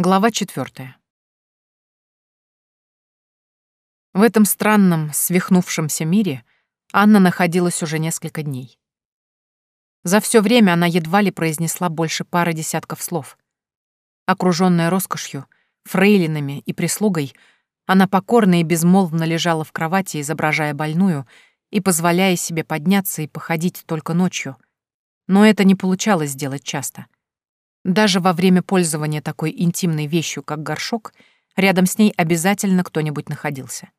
Глава четвертая. В этом странном, свихнувшемся мире Анна находилась уже несколько дней. За все время она едва ли произнесла больше пары десятков слов. Окруженная роскошью, фрейлинами и прислугой, она покорно и безмолвно лежала в кровати, изображая больную и позволяя себе подняться и походить только ночью. Но это не получалось сделать часто — даже во время пользования такой интимной вещью, как горшок, рядом с ней обязательно кто-нибудь находился.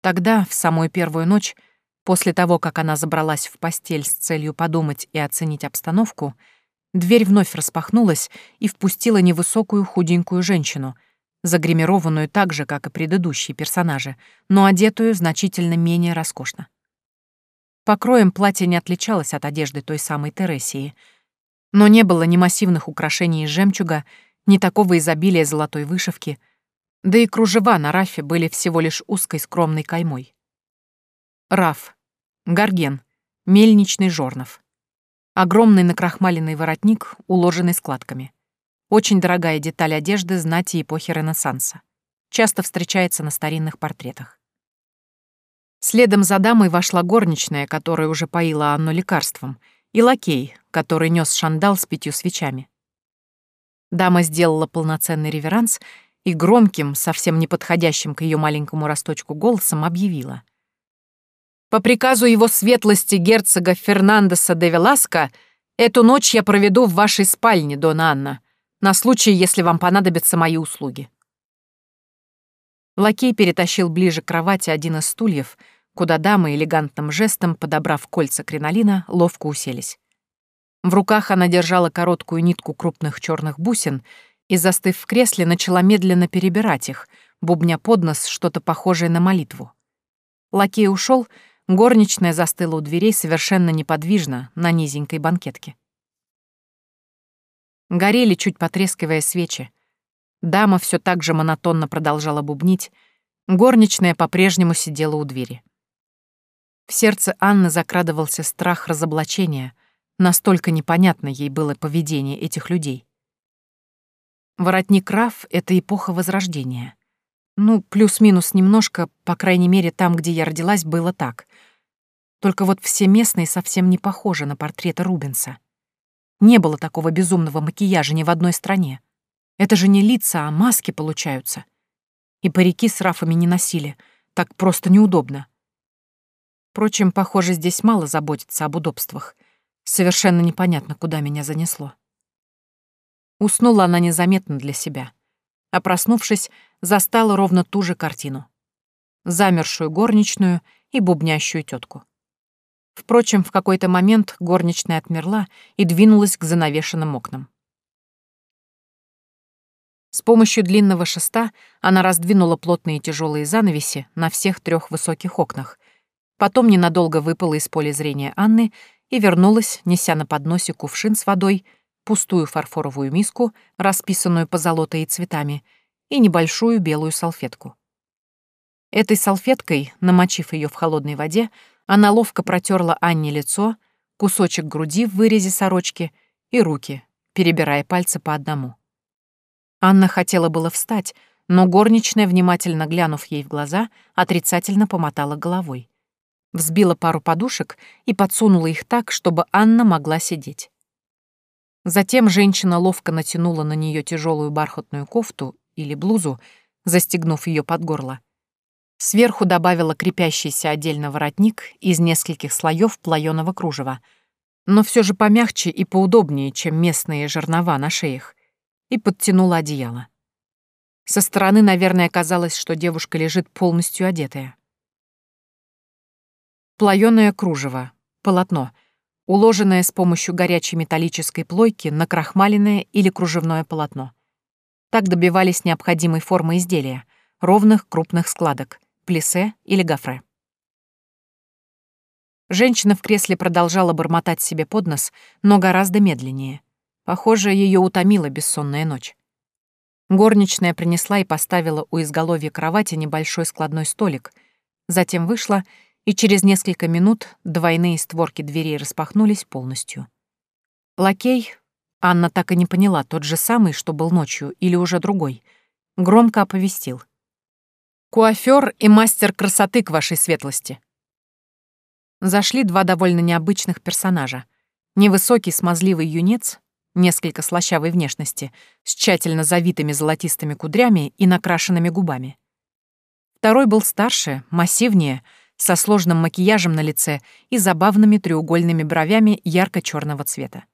Тогда, в самую первую ночь, после того, как она забралась в постель с целью подумать и оценить обстановку, дверь вновь распахнулась и впустила невысокую худенькую женщину, загримированную так же, как и предыдущие персонажи, но одетую значительно менее роскошно. Покроем платье не отличалось от одежды той самой Тересии — но не было ни массивных украшений из жемчуга, ни такого изобилия золотой вышивки, да и кружева на рафе были всего лишь узкой скромной каймой. Раф, горген, мельничный жорнов. Огромный накрахмаленный воротник, уложенный складками. Очень дорогая деталь одежды знати эпохи Ренессанса. Часто встречается на старинных портретах. Следом за дамой вошла горничная, которая уже поила Анну лекарством — и лакей, который нес шандал с пятью свечами. Дама сделала полноценный реверанс и громким, совсем не подходящим к ее маленькому росточку голосом объявила. «По приказу его светлости герцога Фернандеса де Веласко эту ночь я проведу в вашей спальне, Дона Анна, на случай, если вам понадобятся мои услуги». Лакей перетащил ближе к кровати один из стульев — куда дамы элегантным жестом, подобрав кольца кринолина, ловко уселись. В руках она держала короткую нитку крупных черных бусин и, застыв в кресле, начала медленно перебирать их, бубня под нос что-то похожее на молитву. Лакей ушел, горничная застыла у дверей совершенно неподвижно на низенькой банкетке. Горели, чуть потрескивая свечи. Дама все так же монотонно продолжала бубнить, горничная по-прежнему сидела у двери. В сердце Анны закрадывался страх разоблачения, настолько непонятно ей было поведение этих людей. Воротник Раф — это эпоха Возрождения. Ну, плюс-минус немножко, по крайней мере, там, где я родилась, было так. Только вот все местные совсем не похожи на портреты Рубенса. Не было такого безумного макияжа ни в одной стране. Это же не лица, а маски получаются. И парики с рафами не носили. Так просто неудобно. Впрочем, похоже, здесь мало заботиться об удобствах. Совершенно непонятно, куда меня занесло. Уснула она незаметно для себя, а проснувшись, застала ровно ту же картину. Замершую горничную и бубнящую тетку. Впрочем, в какой-то момент горничная отмерла и двинулась к занавешенным окнам. С помощью длинного шеста она раздвинула плотные тяжелые занавеси на всех трех высоких окнах Потом ненадолго выпала из поля зрения Анны и вернулась, неся на подносе кувшин с водой, пустую фарфоровую миску, расписанную позолотой и цветами, и небольшую белую салфетку. Этой салфеткой, намочив ее в холодной воде, она ловко протерла Анне лицо, кусочек груди в вырезе сорочки и руки, перебирая пальцы по одному. Анна хотела было встать, но горничная, внимательно глянув ей в глаза, отрицательно помотала головой взбила пару подушек и подсунула их так, чтобы Анна могла сидеть. Затем женщина ловко натянула на нее тяжелую бархатную кофту или блузу, застегнув ее под горло. Сверху добавила крепящийся отдельно воротник из нескольких слоев плаеного кружева, но все же помягче и поудобнее, чем местные жернова на шеях, и подтянула одеяло. Со стороны, наверное, казалось, что девушка лежит полностью одетая. Плаёное кружево, полотно, уложенное с помощью горячей металлической плойки на крахмаленное или кружевное полотно. Так добивались необходимой формы изделия, ровных крупных складок, плесе или гофре. Женщина в кресле продолжала бормотать себе под нос, но гораздо медленнее. Похоже, ее утомила бессонная ночь. Горничная принесла и поставила у изголовья кровати небольшой складной столик, затем вышла и через несколько минут двойные створки дверей распахнулись полностью. Лакей, Анна так и не поняла, тот же самый, что был ночью, или уже другой. Громко оповестил. «Куафёр и мастер красоты к вашей светлости». Зашли два довольно необычных персонажа. Невысокий смазливый юнец, несколько слащавой внешности, с тщательно завитыми золотистыми кудрями и накрашенными губами. Второй был старше, массивнее, со сложным макияжем на лице и забавными треугольными бровями ярко черного цвета.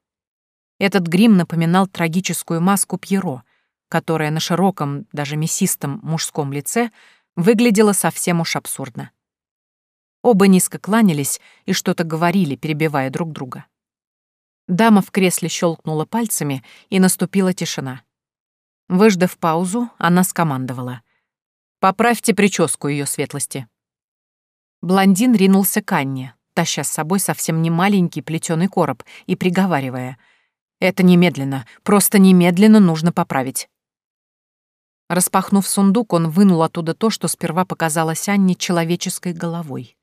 Этот грим напоминал трагическую маску Пьеро, которая на широком, даже мясистом мужском лице выглядела совсем уж абсурдно. Оба низко кланялись и что-то говорили, перебивая друг друга. Дама в кресле щелкнула пальцами, и наступила тишина. Выждав паузу, она скомандовала. «Поправьте прическу ее светлости». Блондин ринулся к Анне, таща с собой совсем не маленький плетеный короб и приговаривая. «Это немедленно, просто немедленно нужно поправить». Распахнув сундук, он вынул оттуда то, что сперва показалось Анне человеческой головой.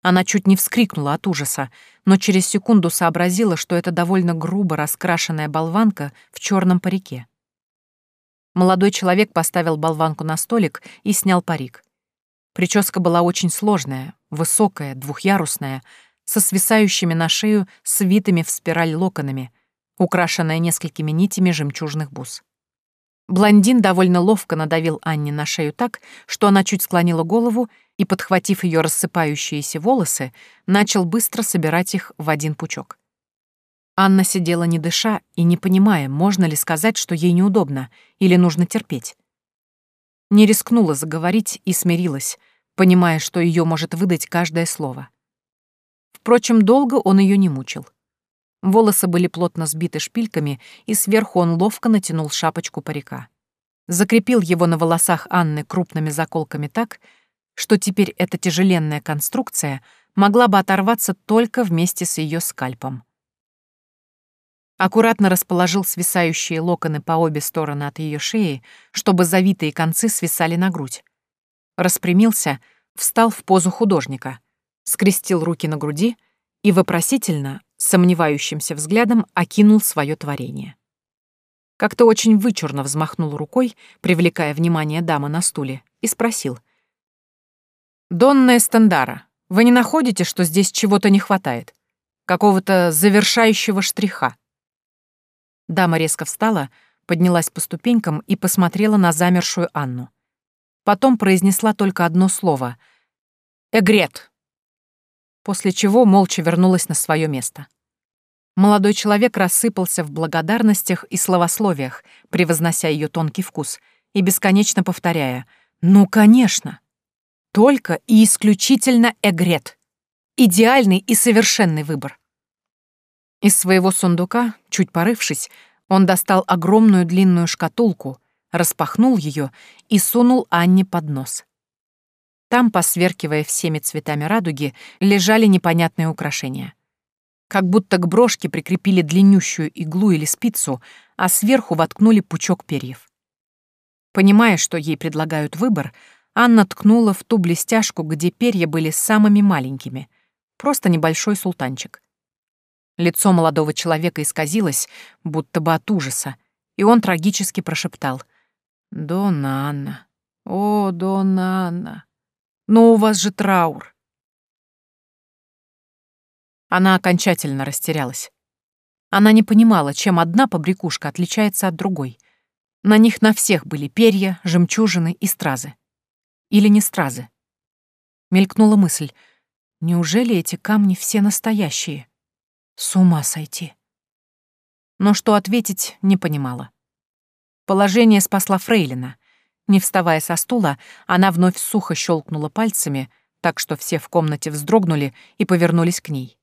Она чуть не вскрикнула от ужаса, но через секунду сообразила, что это довольно грубо раскрашенная болванка в черном парике. Молодой человек поставил болванку на столик и снял парик. Прическа была очень сложная, высокая, двухъярусная, со свисающими на шею свитыми в спираль локонами, украшенная несколькими нитями жемчужных бус. Блондин довольно ловко надавил Анне на шею так, что она чуть склонила голову и, подхватив ее рассыпающиеся волосы, начал быстро собирать их в один пучок. Анна сидела не дыша и не понимая, можно ли сказать, что ей неудобно или нужно терпеть. Не рискнула заговорить и смирилась, понимая, что ее может выдать каждое слово. Впрочем, долго он ее не мучил. Волосы были плотно сбиты шпильками, и сверху он ловко натянул шапочку парика. Закрепил его на волосах Анны крупными заколками так, что теперь эта тяжеленная конструкция могла бы оторваться только вместе с ее скальпом. Аккуратно расположил свисающие локоны по обе стороны от ее шеи, чтобы завитые концы свисали на грудь. Распрямился, встал в позу художника, скрестил руки на груди и вопросительно, сомневающимся взглядом окинул свое творение. Как-то очень вычурно взмахнул рукой, привлекая внимание дамы на стуле, и спросил — «Донна Эстендара, вы не находите, что здесь чего-то не хватает? Какого-то завершающего штриха?» Дама резко встала, поднялась по ступенькам и посмотрела на замершую Анну. Потом произнесла только одно слово — «Эгрет», после чего молча вернулась на свое место. Молодой человек рассыпался в благодарностях и словословиях, превознося ее тонкий вкус, и бесконечно повторяя «Ну, конечно!» Только и исключительно Эгрет. Идеальный и совершенный выбор. Из своего сундука, чуть порывшись, он достал огромную длинную шкатулку, распахнул ее и сунул Анне под нос. Там, посверкивая всеми цветами радуги, лежали непонятные украшения. Как будто к брошке прикрепили длиннющую иглу или спицу, а сверху воткнули пучок перьев. Понимая, что ей предлагают выбор, Анна ткнула в ту блестяшку, где перья были самыми маленькими. Просто небольшой султанчик. Лицо молодого человека исказилось, будто бы от ужаса, и он трагически прошептал. «Донна Анна, о, Донна Анна, но у вас же траур». Она окончательно растерялась. Она не понимала, чем одна побрякушка отличается от другой. На них на всех были перья, жемчужины и стразы. Или не стразы? Мелькнула мысль. Неужели эти камни все настоящие? С ума сойти. Но что ответить, не понимала. Положение спасла Фрейлина. Не вставая со стула, она вновь сухо щелкнула пальцами, так что все в комнате вздрогнули и повернулись к ней.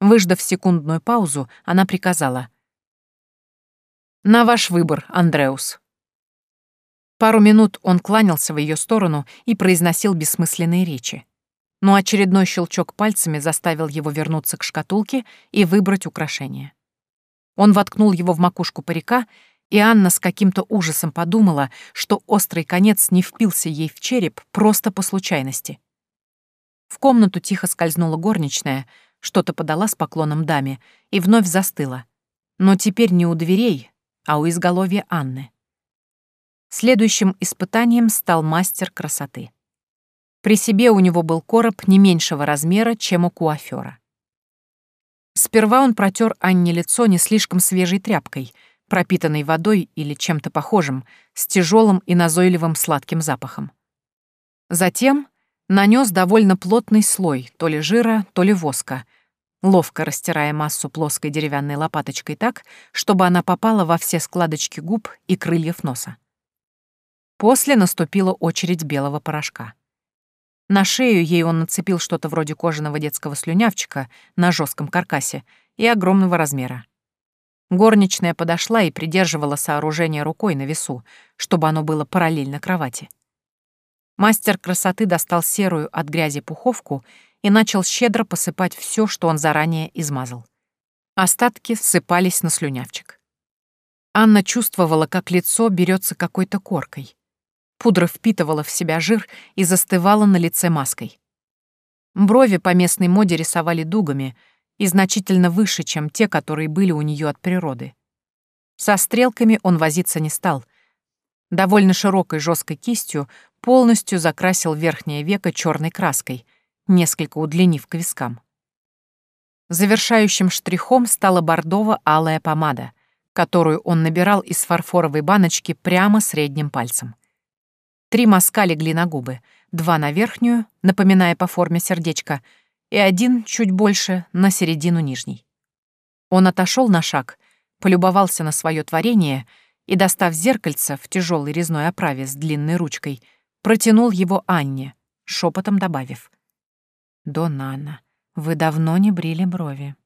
Выждав секундную паузу, она приказала. «На ваш выбор, Андреус». Пару минут он кланялся в ее сторону и произносил бессмысленные речи. Но очередной щелчок пальцами заставил его вернуться к шкатулке и выбрать украшение. Он воткнул его в макушку парика, и Анна с каким-то ужасом подумала, что острый конец не впился ей в череп просто по случайности. В комнату тихо скользнула горничная, что-то подала с поклоном даме и вновь застыла. но теперь не у дверей, а у изголовья Анны. Следующим испытанием стал мастер красоты. При себе у него был короб не меньшего размера, чем у куафера. Сперва он протер Анне лицо не слишком свежей тряпкой, пропитанной водой или чем-то похожим, с тяжелым и назойливым сладким запахом. Затем нанес довольно плотный слой то ли жира, то ли воска, ловко растирая массу плоской деревянной лопаточкой так, чтобы она попала во все складочки губ и крыльев носа. После наступила очередь белого порошка. На шею ей он нацепил что-то вроде кожаного детского слюнявчика на жестком каркасе и огромного размера. Горничная подошла и придерживала сооружение рукой на весу, чтобы оно было параллельно кровати. Мастер красоты достал серую от грязи пуховку и начал щедро посыпать все, что он заранее измазал. Остатки ссыпались на слюнявчик. Анна чувствовала, как лицо берется какой-то коркой. Пудра впитывала в себя жир и застывала на лице маской. Брови по местной моде рисовали дугами и значительно выше, чем те, которые были у нее от природы. Со стрелками он возиться не стал. Довольно широкой жесткой кистью полностью закрасил верхнее веко черной краской, несколько удлинив к вискам. Завершающим штрихом стала бордово-алая помада, которую он набирал из фарфоровой баночки прямо средним пальцем. Три мазка легли на губы, два на верхнюю, напоминая по форме сердечко, и один, чуть больше, на середину нижней. Он отошел на шаг, полюбовался на свое творение и, достав зеркальце в тяжелой резной оправе с длинной ручкой, протянул его Анне, шепотом добавив. «Донна Анна, вы давно не брили брови».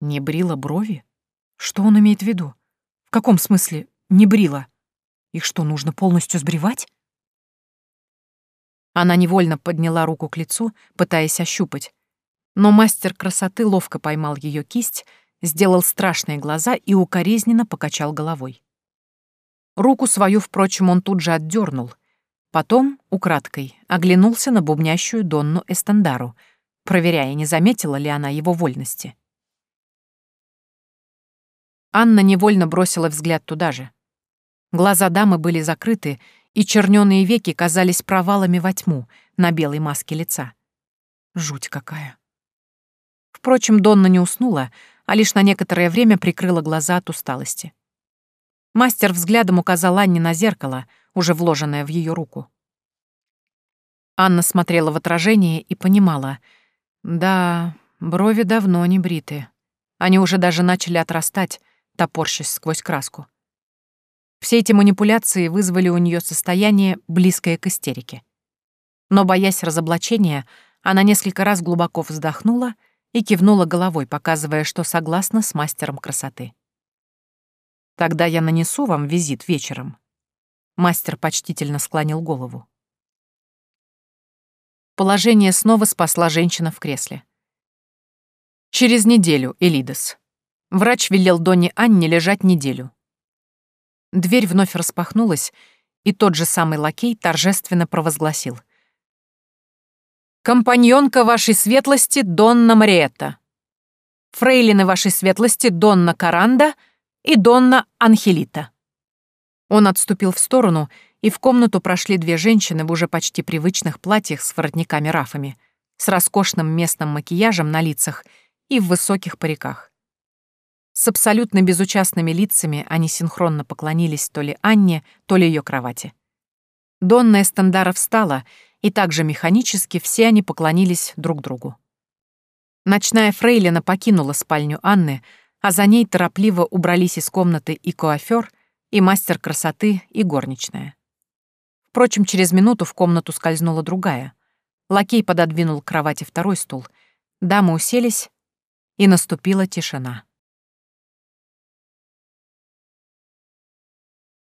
«Не брила брови? Что он имеет в виду? В каком смысле «не брила»?» Их что, нужно полностью сбривать? Она невольно подняла руку к лицу, пытаясь ощупать. Но мастер красоты ловко поймал ее кисть, сделал страшные глаза и укоризненно покачал головой. Руку свою, впрочем, он тут же отдернул. Потом, украдкой, оглянулся на бубнящую Донну Эстандару, проверяя, не заметила ли она его вольности. Анна невольно бросила взгляд туда же. Глаза дамы были закрыты, и чернёные веки казались провалами во тьму на белой маске лица. Жуть какая. Впрочем, Донна не уснула, а лишь на некоторое время прикрыла глаза от усталости. Мастер взглядом указал Анне на зеркало, уже вложенное в ее руку. Анна смотрела в отражение и понимала. Да, брови давно не бриты. Они уже даже начали отрастать, топорщась сквозь краску. Все эти манипуляции вызвали у нее состояние, близкое к истерике. Но, боясь разоблачения, она несколько раз глубоко вздохнула и кивнула головой, показывая, что согласна с мастером красоты. «Тогда я нанесу вам визит вечером». Мастер почтительно склонил голову. Положение снова спасла женщина в кресле. «Через неделю, Элидас. Врач велел Донне Анне лежать неделю. Дверь вновь распахнулась, и тот же самый лакей торжественно провозгласил. «Компаньонка вашей светлости Донна Мариетта. Фрейлины вашей светлости Донна Каранда и Донна Анхелита». Он отступил в сторону, и в комнату прошли две женщины в уже почти привычных платьях с воротниками-рафами, с роскошным местным макияжем на лицах и в высоких париках. С абсолютно безучастными лицами они синхронно поклонились то ли Анне, то ли ее кровати. Донна Эстендара встала, и также механически все они поклонились друг другу. Ночная фрейлина покинула спальню Анны, а за ней торопливо убрались из комнаты и коафёр, и мастер красоты, и горничная. Впрочем, через минуту в комнату скользнула другая. Лакей пододвинул к кровати второй стул. Дамы уселись, и наступила тишина.